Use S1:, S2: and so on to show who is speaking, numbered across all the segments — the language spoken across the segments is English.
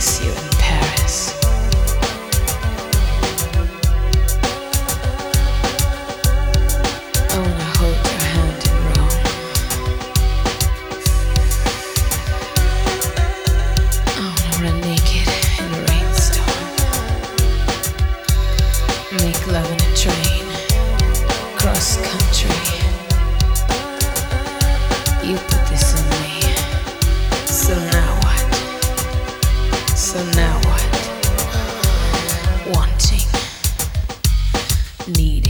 S1: kiss you in Paris. I wanna hold your hand in Rome. I wanna run naked in a rainstorm. Make love in a train, cross country. You needing,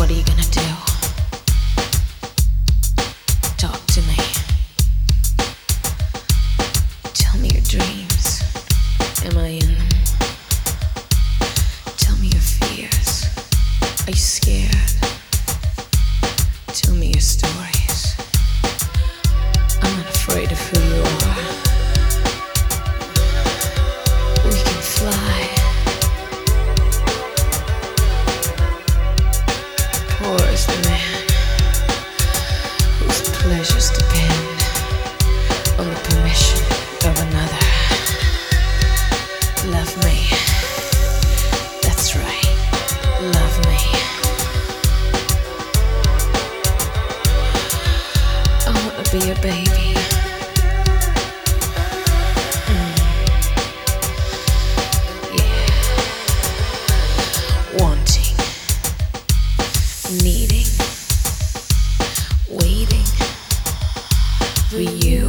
S1: What are you gonna do? Talk to me. Tell me your dreams. Am I in? Tell me your fears. Are you scared? Tell me your stories. Permission of another. Love me. That's right. Love me. I wanna be your baby. Mm. Yeah. Wanting, needing, waiting for you